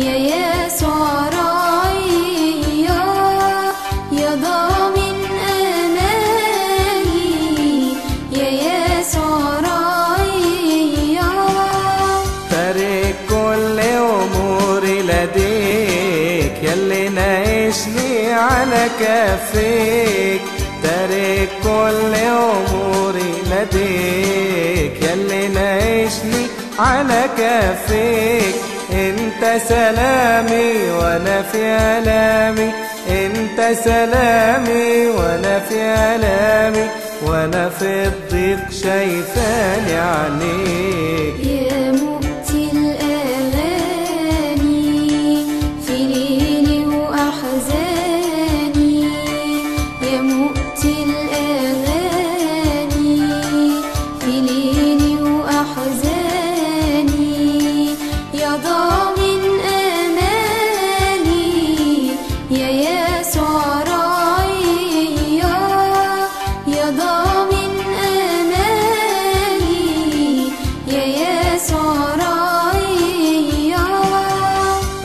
يا يسوع يا ضامن يا يسوع تارك كل اموري لديك يا اللي ناقشني على كفيك. تارك كل اموري لديك يا اللي ناقشني على كفيك. انت سلامي وأنا في ألامي. انت سلامي وأنا في ألامي. وأنا في الضيق شايفاني عليك يا مؤتي الأغاني في ليلي وأحزاني. يا مؤتي الأغاني في ليلي وأحزاني.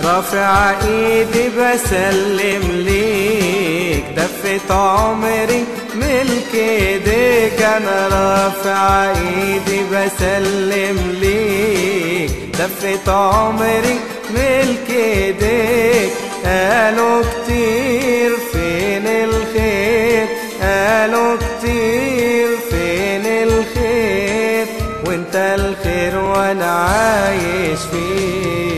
رافع ايدي بسلم ليك دفة عمري ملك ايديك. أنا رافع ايدي بسلم ليك دفة عمري ملك ايديك. قالوا كتير فين الخير؟ always feel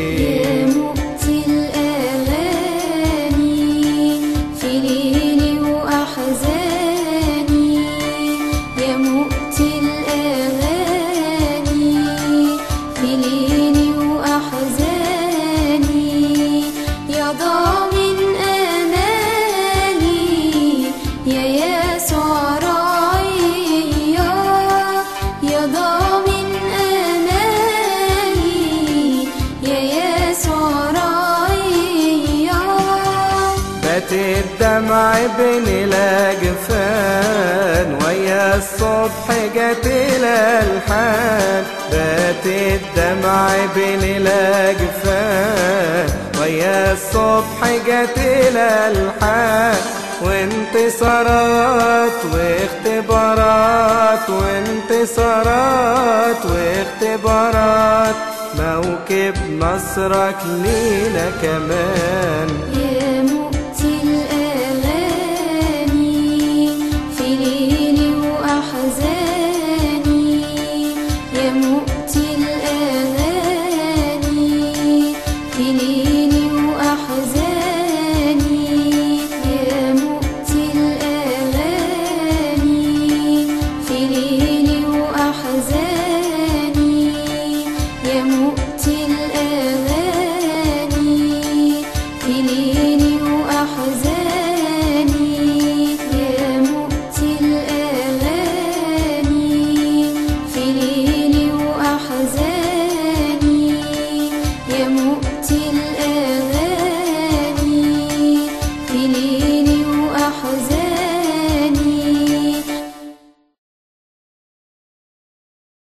بات الدمع بين الأجفان ويا الصبح جت الالحان بات الدمع بين الأجفان ويا الصبح جت الالحان وانتصارات واختبارات وانتصارات واختبارات. موكب نصرك لينا كمان. ليلي وأحزاني